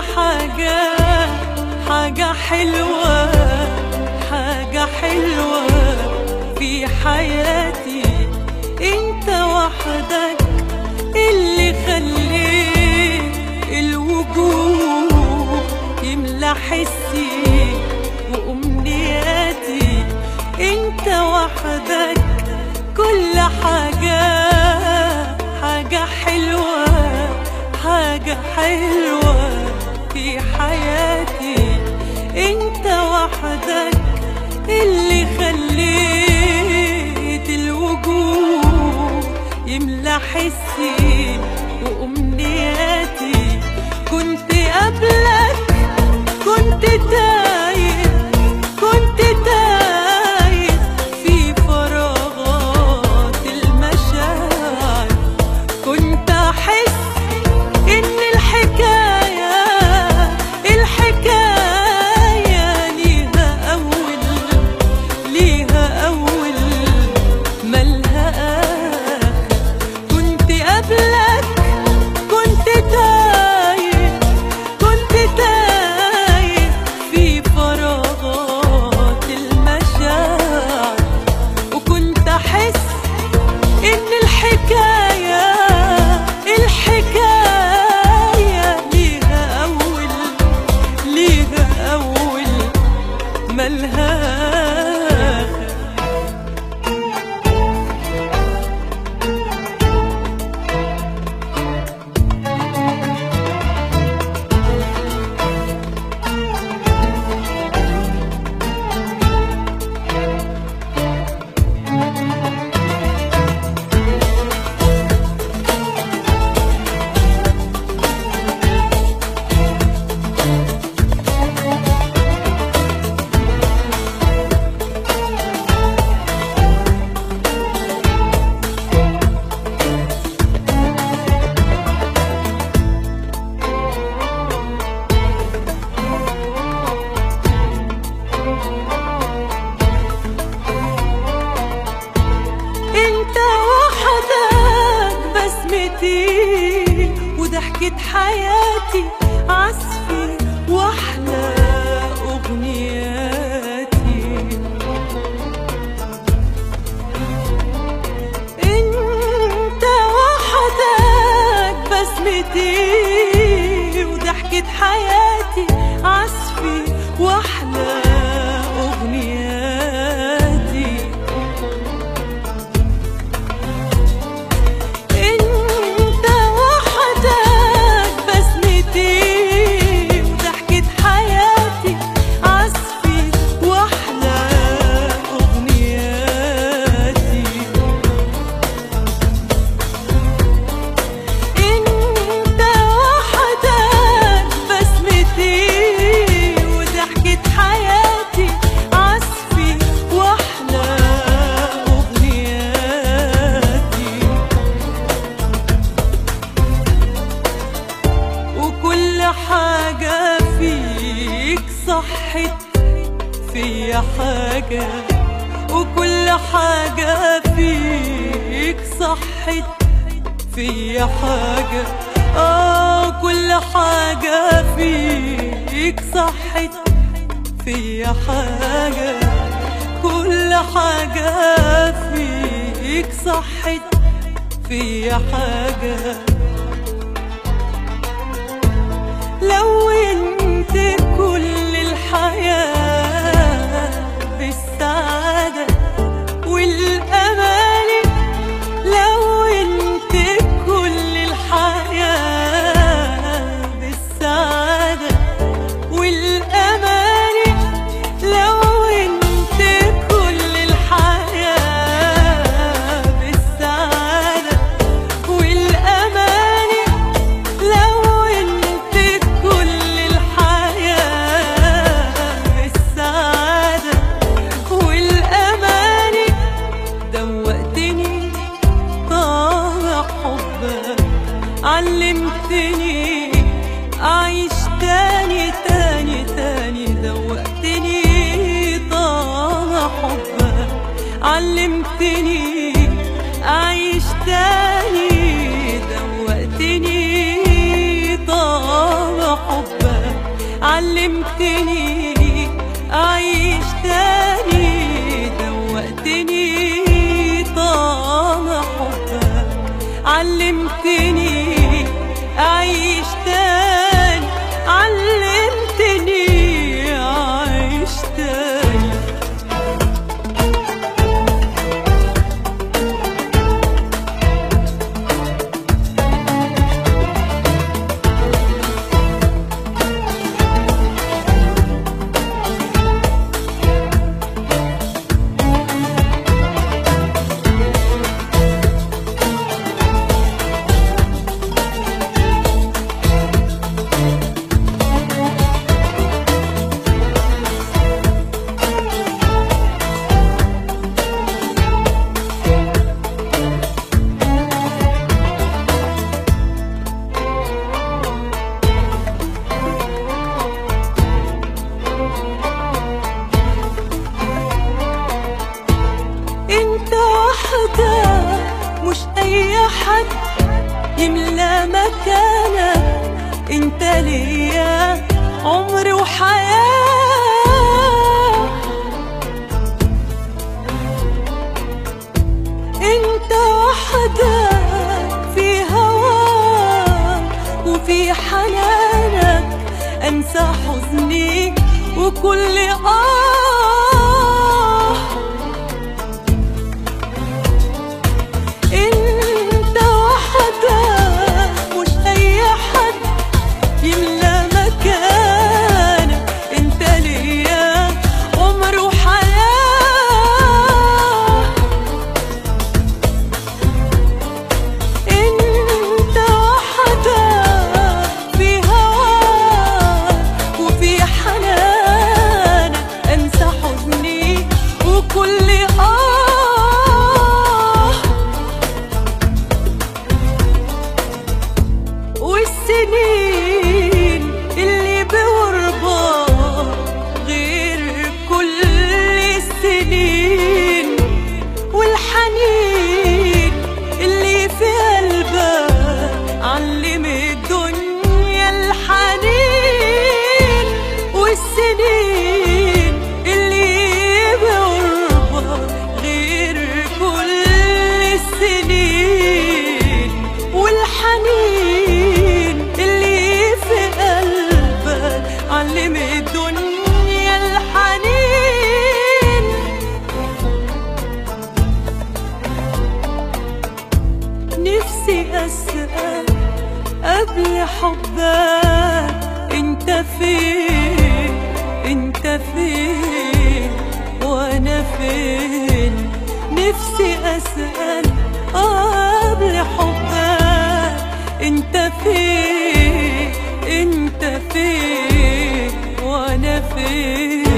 حاجة حاجة حلوة حاجة حلوة في حياتي. انت وحدك اللي خليت الوجود يملى حسي وأمنياتي. انت وحدك كل حاجة حاجة حلوة حاجة حلوة. في حياتي. انت وحدك اللي خليت الوجود يملى حسي وأمنياتي. كنت قبلك أحس ان حياتي عزفي واحلى اغنياتي إنت وحدك بسمتي وضحكة حياتي عزفي واحلى صحت فيا حاجة وكل حاجة فيك صحت فيا حاجة. آه كل حاجة فيك صحت فيا حاجة. كل حاجة فيك صحت فيا حاجة. لونت كل higher. علمتني حد يملى مكانك أنت ليا عمر وحياة. أنت وحدة في هواك وفي حنانك أنسى حزني وكل آه وفي نفسي أسأل قبل حبك أنت فين؟ أنت فين؟ وأنا فين؟ نفسي أسأل قبل حبك أنت فين؟ أنت فين؟ وأنا فين؟